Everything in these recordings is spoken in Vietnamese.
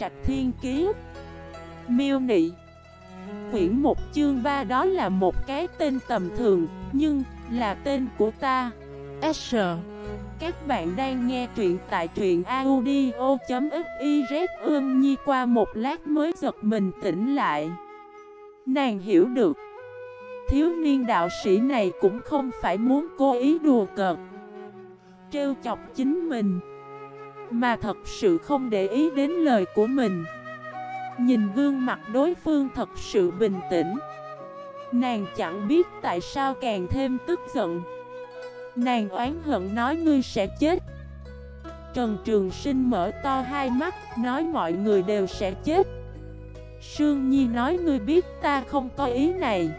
Trạch Thiên Kiế Miêu Nị. Quyển một chương 3 đó là một cái tên tầm thường, Nhưng là tên của ta. S. Các bạn đang nghe truyện tại truyện audio.xyz Ưm Nhi qua một lát mới giật mình tỉnh lại. Nàng hiểu được. Thiếu niên đạo sĩ này cũng không phải muốn cố ý đùa cợt. Trêu chọc chính mình. Mà thật sự không để ý đến lời của mình. Nhìn gương mặt đối phương thật sự bình tĩnh. Nàng chẳng biết tại sao càng thêm tức giận. Nàng oán hận nói ngươi sẽ chết. Trần Trường Sinh mở to hai mắt, Nói mọi người đều sẽ chết. Sương Nhi nói ngươi biết ta không có ý này.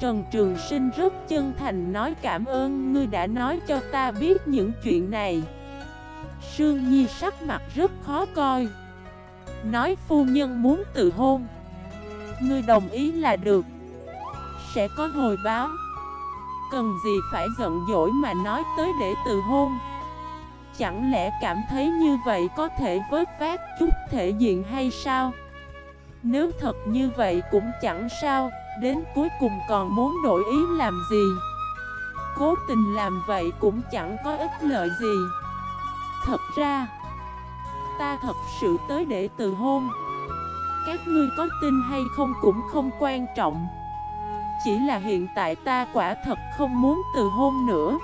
Trần Trường Sinh rất chân thành nói cảm ơn ngươi đã nói cho ta biết những chuyện này. Sương Nhi sắc mặt rất khó coi. Nói phu nhân muốn tự hôn. Ngươi đồng ý là được. Sẽ có hồi báo. Cần gì phải giận dỗi mà nói tới để tự hôn? Chẳng lẽ cảm thấy như vậy có thể vớt vát chút thể diện hay sao? Nếu thật như vậy cũng chẳng sao, Đến cuối cùng còn muốn đổi ý làm gì? Cố tình làm vậy cũng chẳng có ích lợi gì. Thật ra, Ta thật sự tới để từ hôn. Các ngươi có tin hay không cũng không quan trọng. Chỉ là hiện tại ta quả thật không muốn từ hôn nữa.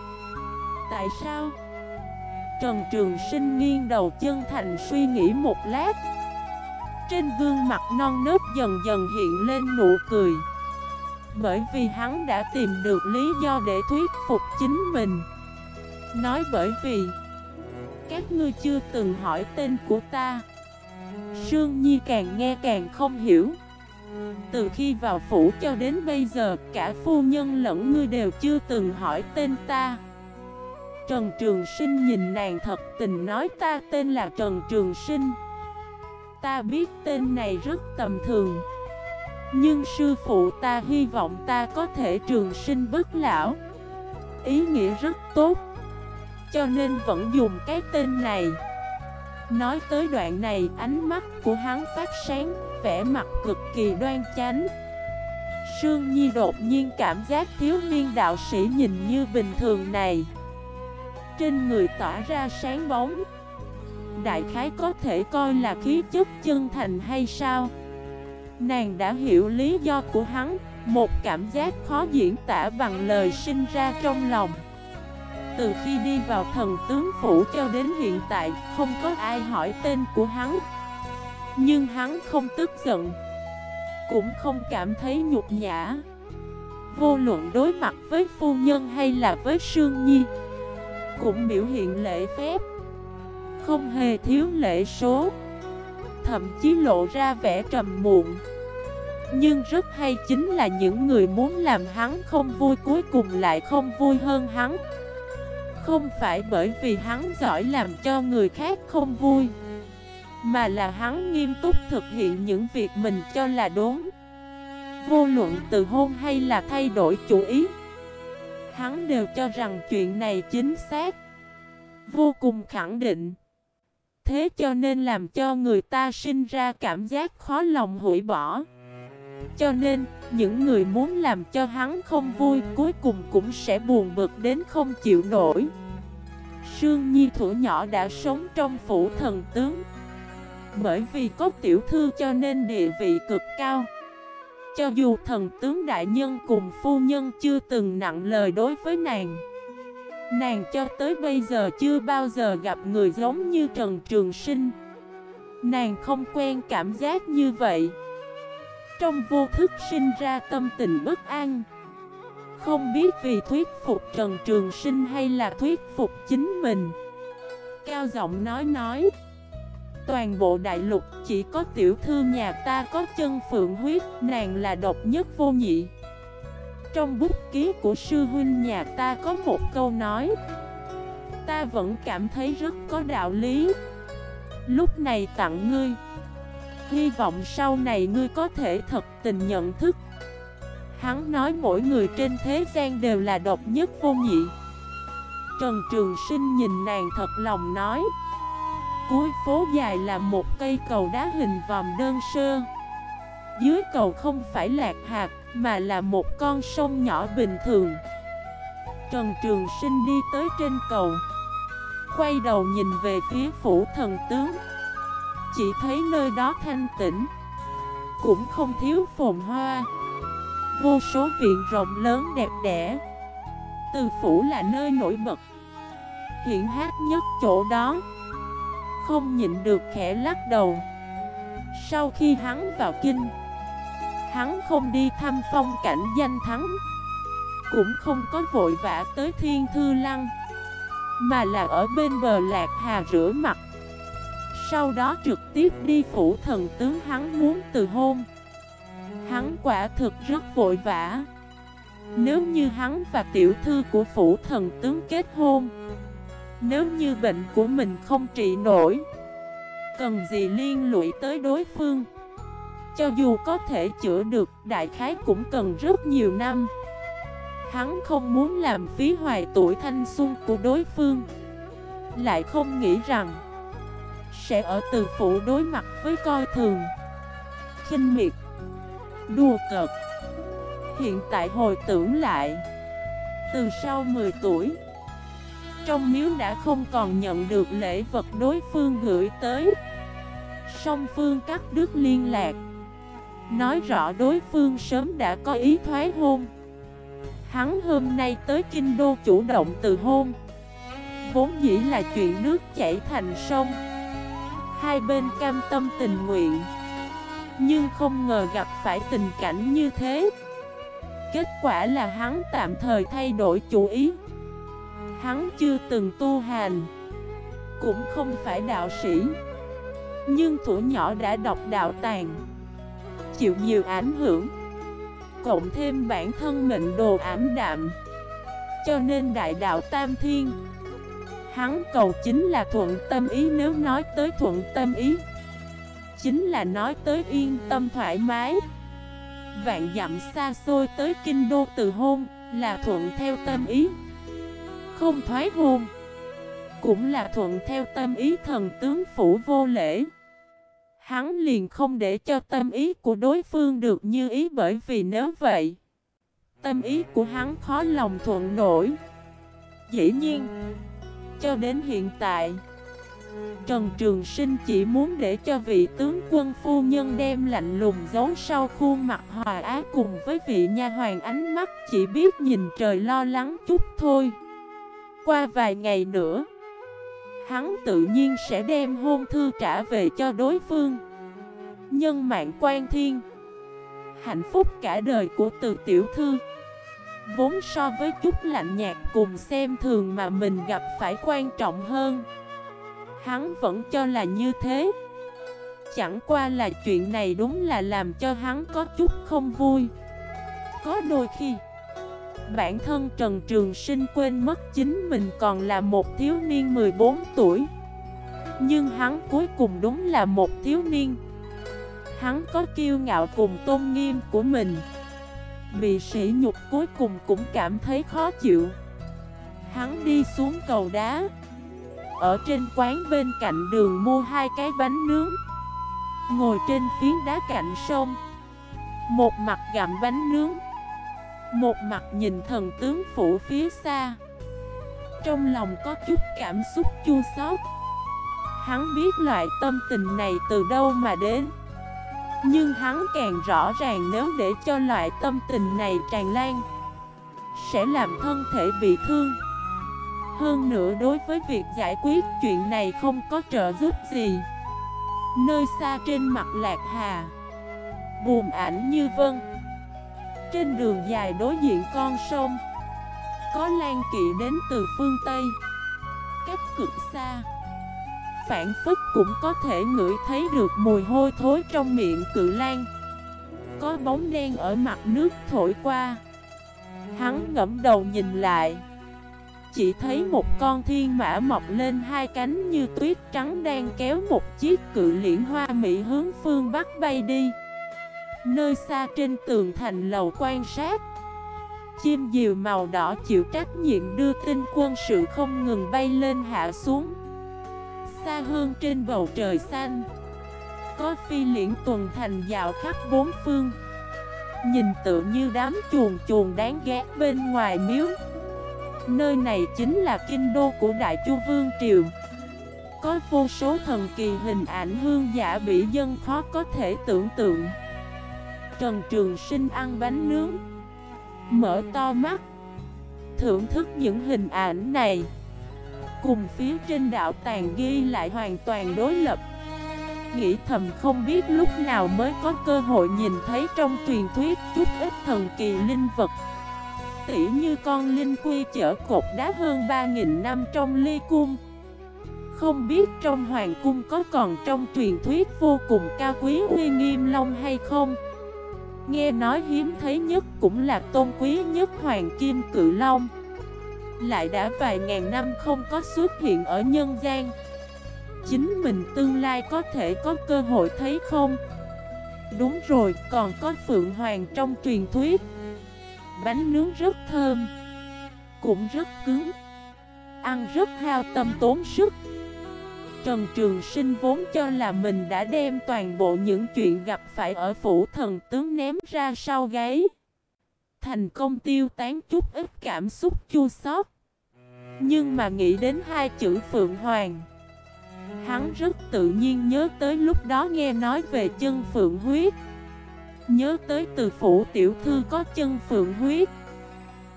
Tại sao? Trần Trường Sinh nghiêng đầu chân thành suy nghĩ một lát. Trên gương mặt non nớt dần dần hiện lên nụ cười. Bởi vì hắn đã tìm được lý do để thuyết phục chính mình. Nói bởi vì các ngươi chưa từng hỏi tên của ta. Sương Nhi càng nghe càng không hiểu. Từ khi vào phủ cho đến bây giờ, Cả phu nhân lẫn ngươi đều chưa từng hỏi tên ta. Trần Trường Sinh nhìn nàng thật tình nói ta tên là Trần Trường Sinh. Ta biết tên này rất tầm thường. Nhưng sư phụ ta hy vọng ta có thể trường sinh bất lão. Ý nghĩa rất tốt cho nên vẫn dùng cái tên này. Nói tới đoạn này, ánh mắt của hắn phát sáng, vẻ mặt cực kỳ đoan chánh. Sương Nhi đột nhiên cảm giác thiếu niên đạo sĩ nhìn như bình thường này. Trên người tỏa ra sáng bóng. Đại khái có thể coi là khí chất chân thành hay sao? Nàng đã hiểu lý do của hắn, Một cảm giác khó diễn tả bằng lời sinh ra trong lòng từ khi đi vào thần tướng phủ cho đến hiện tại, Không có ai hỏi tên của hắn. Nhưng hắn không tức giận, Cũng không cảm thấy nhục nhã. Vô luận đối mặt với phu nhân hay là với Sương Nhi, Cũng biểu hiện lễ phép, Không hề thiếu lễ số, Thậm chí lộ ra vẻ trầm muộn. Nhưng rất hay chính là những người muốn làm hắn không vui cuối cùng lại không vui hơn hắn không phải bởi vì hắn giỏi làm cho người khác không vui, Mà là hắn nghiêm túc thực hiện những việc mình cho là đúng. Vô luận từ hôn hay là thay đổi chủ ý, Hắn đều cho rằng chuyện này chính xác, Vô cùng khẳng định. Thế cho nên làm cho người ta sinh ra cảm giác khó lòng hủy bỏ. Cho nên, những người muốn làm cho hắn không vui cuối cùng cũng sẽ buồn bực đến không chịu nổi. Sương Nhi thủ nhỏ đã sống trong phủ thần tướng. Bởi vì có tiểu thư cho nên địa vị cực cao. Cho dù thần tướng đại nhân cùng phu nhân chưa từng nặng lời đối với nàng Nàng cho tới bây giờ chưa bao giờ gặp người giống như Trần Trường Sinh. Nàng không quen cảm giác như vậy. Trong vô thức sinh ra tâm tình bất an. Không biết vì thuyết phục Trần Trường Sinh hay là thuyết phục chính mình. Cao giọng nói nói, Toàn bộ đại lục chỉ có tiểu thư nhà ta có chân phượng huyết, Nàng là độc nhất vô nhị. Trong bút ký của sư huynh nhà ta có một câu nói, Ta vẫn cảm thấy rất có đạo lý. Lúc này tặng ngươi. Hy vọng sau này ngươi có thể thật tình nhận thức. Hắn nói mỗi người trên thế gian đều là độc nhất vô nhị. Trần Trường Sinh nhìn nàng thật lòng nói, cuối phố dài là một cây cầu đá hình vòm đơn sơ. Dưới cầu không phải lạc hạt, mà là một con sông nhỏ bình thường. Trần Trường Sinh đi tới trên cầu, Quay đầu nhìn về phía phủ thần tướng. Chỉ thấy nơi đó thanh tĩnh, Cũng không thiếu phồn hoa. Vô số viện rộng lớn đẹp đẽ, Từ phủ là nơi nổi bật. Hiện hát nhất chỗ đó, Không nhịn được khẽ lắc đầu. Sau khi hắn vào kinh, Hắn không đi thăm phong cảnh danh thắng, Cũng không có vội vã tới thiên thư lăng, Mà là ở bên bờ lạc hà rửa mặt. Sau đó trực tiếp đi phủ thần tướng hắn muốn từ hôn. Hắn quả thực rất vội vã. Nếu như hắn và tiểu thư của phủ thần tướng kết hôn, Nếu như bệnh của mình không trị nổi, Cần gì liên lụy tới đối phương? Cho dù có thể chữa được, Đại khái cũng cần rất nhiều năm. Hắn không muốn làm phí hoài tuổi thanh xuân của đối phương. Lại không nghĩ rằng sẽ ở từ phủ đối mặt với coi thường. Khinh miệt, Đùa cợt. Hiện tại hồi tưởng lại, Từ sau 10 tuổi, Trong miếu đã không còn nhận được lễ vật đối phương gửi tới. Song phương cắt đứt liên lạc, Nói rõ đối phương sớm đã có ý thoái hôn. Hắn hôm nay tới Kinh Đô chủ động từ hôn. Vốn dĩ là chuyện nước chảy thành sông. Hai bên cam tâm tình nguyện. Nhưng không ngờ gặp phải tình cảnh như thế. Kết quả là hắn tạm thời thay đổi chủ ý. Hắn chưa từng tu hành. Cũng không phải đạo sĩ. Nhưng tuổi nhỏ đã đọc đạo tàng. Chịu nhiều ảnh hưởng. Cộng thêm bản thân mệnh đồ ảm đạm. Cho nên đại đạo Tam Thiên Hắn cầu chính là thuận tâm ý nếu nói tới thuận tâm ý. Chính là nói tới yên tâm thoải mái. Vạn dặm xa xôi tới kinh đô từ hôn Là thuận theo tâm ý. Không thoái hôn Cũng là thuận theo tâm ý thần tướng phủ vô lễ. Hắn liền không để cho tâm ý của đối phương được như ý bởi vì nếu vậy, Tâm ý của hắn khó lòng thuận nổi. Dĩ nhiên cho đến hiện tại Trần Trường Sinh chỉ muốn để cho vị tướng quân phu nhân đem lạnh lùng giấu sau khuôn mặt hòa á cùng với vị nha hoàng ánh mắt chỉ biết nhìn trời lo lắng chút thôi. Qua vài ngày nữa, hắn tự nhiên sẽ đem hôn thư trả về cho đối phương. Nhân mạng quan thiên, hạnh phúc cả đời của từ tiểu thư. Vốn so với chút lạnh nhạt cùng xem thường mà mình gặp phải quan trọng hơn. Hắn vẫn cho là như thế. Chẳng qua là chuyện này đúng là làm cho hắn có chút không vui. Có đôi khi, Bản thân Trần Trường Sinh quên mất chính mình còn là một thiếu niên 14 tuổi. Nhưng hắn cuối cùng đúng là một thiếu niên. Hắn có kiêu ngạo cùng tôn nghiêm của mình. Bị sỉ nhục cuối cùng cũng cảm thấy khó chịu. Hắn đi xuống cầu đá. Ở trên quán bên cạnh đường mua hai cái bánh nướng. Ngồi trên phiến đá cạnh sông. Một mặt gặm bánh nướng. Một mặt nhìn thần tướng phủ phía xa. Trong lòng có chút cảm xúc chua xót. Hắn biết loại tâm tình này từ đâu mà đến. Nhưng hắn càng rõ ràng nếu để cho loại tâm tình này tràn lan, Sẽ làm thân thể bị thương. Hơn nữa đối với việc giải quyết chuyện này không có trợ giúp gì. Nơi xa trên mặt lạc hà, Buồn ảnh như vân. Trên đường dài đối diện con sông, Có lan kỵ đến từ phương Tây. Cách cực xa Phản phức cũng có thể ngửi thấy được mùi hôi thối trong miệng cự lan Có bóng đen ở mặt nước thổi qua Hắn ngẫm đầu nhìn lại chỉ thấy một con thiên mã mọc lên hai cánh như tuyết trắng đang kéo một chiếc cự liễn hoa mỹ hướng phương Bắc bay đi. Nơi xa trên tường thành lầu quan sát, chim diều màu đỏ chịu trách nhiệm đưa tin quân sự không ngừng bay lên hạ xuống xa hơn trên bầu trời xanh. Có phi liễn tuần thành dạo khắp bốn phương. Nhìn tự như đám chuồn chuồn đáng ghét bên ngoài miếu. Nơi này chính là kinh đô của Đại Chu Vương Triều. Có vô số thần kỳ hình ảnh hương giả bị dân khó có thể tưởng tượng. Trần Trường Sinh ăn bánh nướng. Mở to mắt. Thưởng thức những hình ảnh này. Cùng phía trên đạo tàng ghi lại hoàn toàn đối lập. Nghĩ thầm không biết lúc nào mới có cơ hội nhìn thấy trong truyền thuyết chút ít thần kỳ linh vật. Tỉ như con linh quy chở cột đá hơn 3.000 năm trong ly cung. Không biết trong hoàng cung có còn trong truyền thuyết vô cùng cao quý uy nghiêm long hay không? Nghe nói hiếm thấy nhất cũng là tôn quý nhất hoàng kim cự long. Lại đã vài ngàn năm không có xuất hiện ở nhân gian Chính mình tương lai có thể có cơ hội thấy không? Đúng rồi, còn có Phượng Hoàng trong truyền thuyết Bánh nướng rất thơm Cũng rất cứng Ăn rất hao tâm tốn sức Trần Trường Sinh vốn cho là mình đã đem toàn bộ những chuyện gặp phải ở phủ thần tướng ném ra sau gáy. Thành công tiêu tán chút ít cảm xúc chua xót. Nhưng mà nghĩ đến hai chữ Phượng Hoàng, Hắn rất tự nhiên nhớ tới lúc đó nghe nói về chân Phượng huyết. Nhớ tới từ phủ tiểu thư có chân Phượng huyết.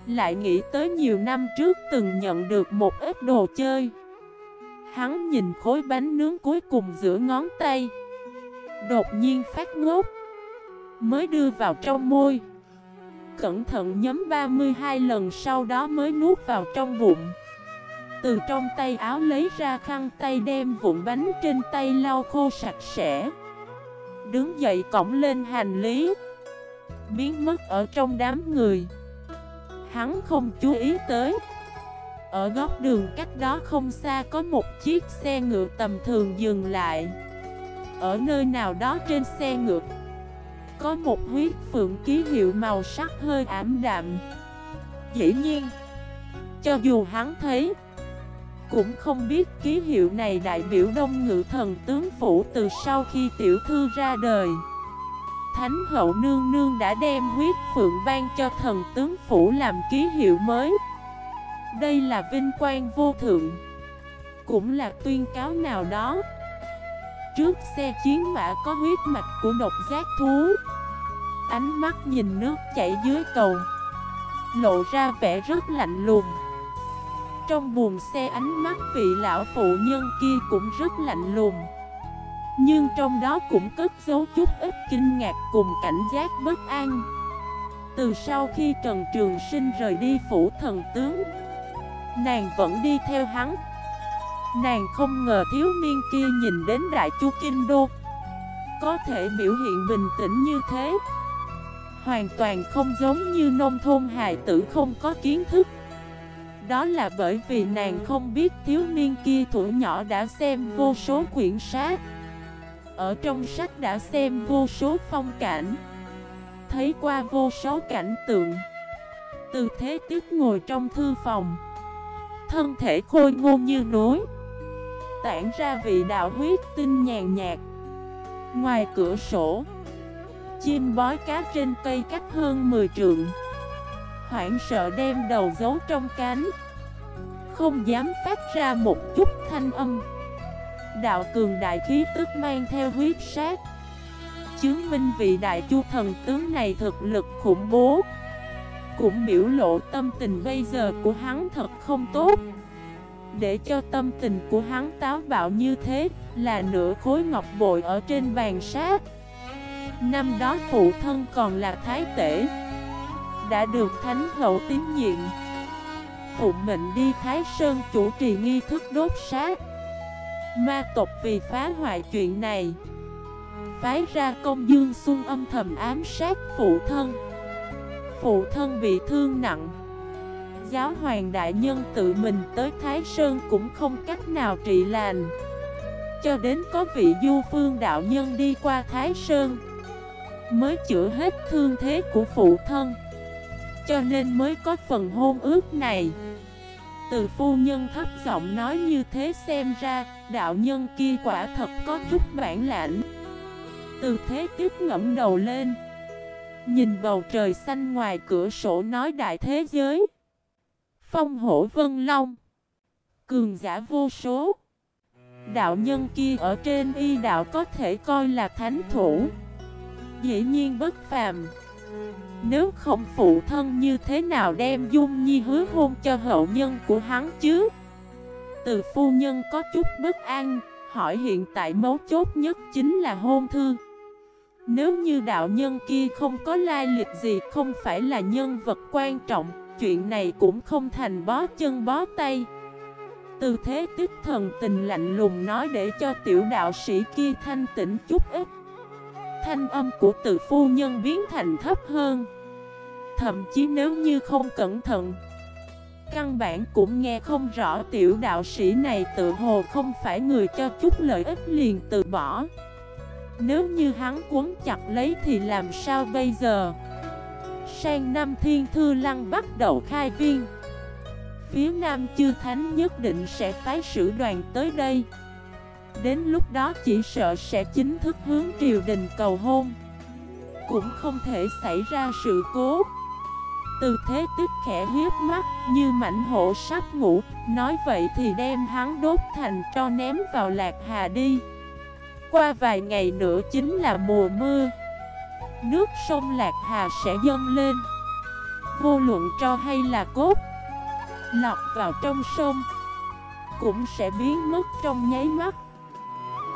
Lại nghĩ tới nhiều năm trước từng nhận được một ít đồ chơi. Hắn nhìn khối bánh nướng cuối cùng giữa ngón tay, Đột nhiên phát ngốc, Mới đưa vào trong môi. Cẩn thận nhấm 32 lần sau đó mới nuốt vào trong bụng. Từ trong tay áo lấy ra khăn tay đem vụn bánh trên tay lau khô sạch sẽ. Đứng dậy cổng lên hành lý. Biến mất ở trong đám người. Hắn không chú ý tới. Ở góc đường cách đó không xa có một chiếc xe ngựa tầm thường dừng lại. Ở nơi nào đó trên xe ngựa có một huyết phượng ký hiệu màu sắc hơi ảm đạm. Dĩ nhiên, Cho dù hắn thấy, Cũng không biết ký hiệu này đại biểu đông ngự thần tướng phủ từ sau khi tiểu thư ra đời. Thánh hậu nương nương đã đem huyết phượng ban cho thần tướng phủ làm ký hiệu mới. Đây là vinh quang vô thượng. Cũng là tuyên cáo nào đó. Trước xe chiến mã có huyết mạch của độc giác thú. Ánh mắt nhìn nước chảy dưới cầu. Lộ ra vẻ rất lạnh lùng. Trong buồng xe ánh mắt vị lão phụ nhân kia cũng rất lạnh lùng. Nhưng trong đó cũng cất dấu chút ít kinh ngạc cùng cảnh giác bất an. Từ sau khi Trần Trường Sinh rời đi phủ thần tướng, Nàng vẫn đi theo hắn. Nàng không ngờ thiếu niên kia nhìn đến Đại Chu Kinh Đô. Có thể biểu hiện bình tĩnh như thế. Hoàn toàn không giống như nông thôn hài tử không có kiến thức. Đó là bởi vì nàng không biết thiếu niên kia tuổi nhỏ đã xem vô số quyển sách. Ở trong sách đã xem vô số phong cảnh. Thấy qua vô số cảnh tượng. Từ thế tiếp ngồi trong thư phòng. Thân thể khôi ngô như núi. Tản ra vị đạo huyết tinh nhàn nhạt. Ngoài cửa sổ Chim bói cá trên cây cách hơn 10 trượng. Hoảng sợ đem đầu giấu trong cánh. Không dám phát ra một chút thanh âm. Đạo cường đại khí tức mang theo huyết sát. Chứng minh vị đại chu thần tướng này thực lực khủng bố. Cũng biểu lộ tâm tình bây giờ của hắn thật không tốt. Để cho tâm tình của hắn táo bạo như thế Là nửa khối ngọc bội ở trên bàn sát. Năm đó phụ thân còn là thái tể, Đã được thánh hậu tín nhiệm. Phụ mệnh đi Thái Sơn chủ trì nghi thức đốt sát Ma tộc vì phá hoại chuyện này, Phái ra công dương xuân âm thầm ám sát phụ thân. Phụ thân bị thương nặng, Giáo hoàng đại nhân tự mình tới Thái Sơn cũng không cách nào trị lành. Cho đến có vị du phương đạo nhân đi qua Thái Sơn Mới chữa hết thương thế của phụ thân. Cho nên mới có phần hôn ước này. Từ phu nhân thấp giọng nói như thế xem ra, Đạo nhân kia quả thật có chút bản lãnh. Từ thế tiếp ngẫm đầu lên. Nhìn bầu trời xanh ngoài cửa sổ nói đại thế giới. Phong hổ vân long. Cường giả vô số. Đạo nhân kia ở trên y đạo có thể coi là thánh thủ. Dĩ nhiên bất phàm. Nếu không phụ thân như thế nào đem Dung Nhi hứa hôn cho hậu nhân của hắn chứ? Từ phu nhân có chút bất an, Hỏi hiện tại mấu chốt nhất chính là hôn thư. Nếu như đạo nhân kia không có lai lịch gì, Không phải là nhân vật quan trọng, Chuyện này cũng không thành bó chân bó tay. Từ thế tích thần tình lạnh lùng nói để cho tiểu đạo sĩ kia thanh tĩnh chút ít. Thanh âm của từ phu nhân biến thành thấp hơn. Thậm chí nếu như không cẩn thận, Căn bản cũng nghe không rõ tiểu đạo sĩ này tự hồ không phải người cho chút lợi ích liền từ bỏ. Nếu như hắn cuốn chặt lấy thì làm sao bây giờ? Sang năm thiên thư lăng bắt đầu khai viên. Phía Nam Chư Thánh nhất định sẽ phái sử đoàn tới đây. Đến lúc đó chỉ sợ sẽ chính thức hướng triều đình cầu hôn. Cũng không thể xảy ra sự cố. Từ thế tức khẽ hiếp mắt như mảnh hổ sắp ngủ, Nói vậy thì đem hắn đốt thành cho ném vào lạc hà đi. Qua vài ngày nữa chính là mùa mưa. Nước sông lạc hà sẽ dâng lên. Vô luận cho hay là cốt, Lọt vào trong sông, Cũng sẽ biến mất trong nháy mắt.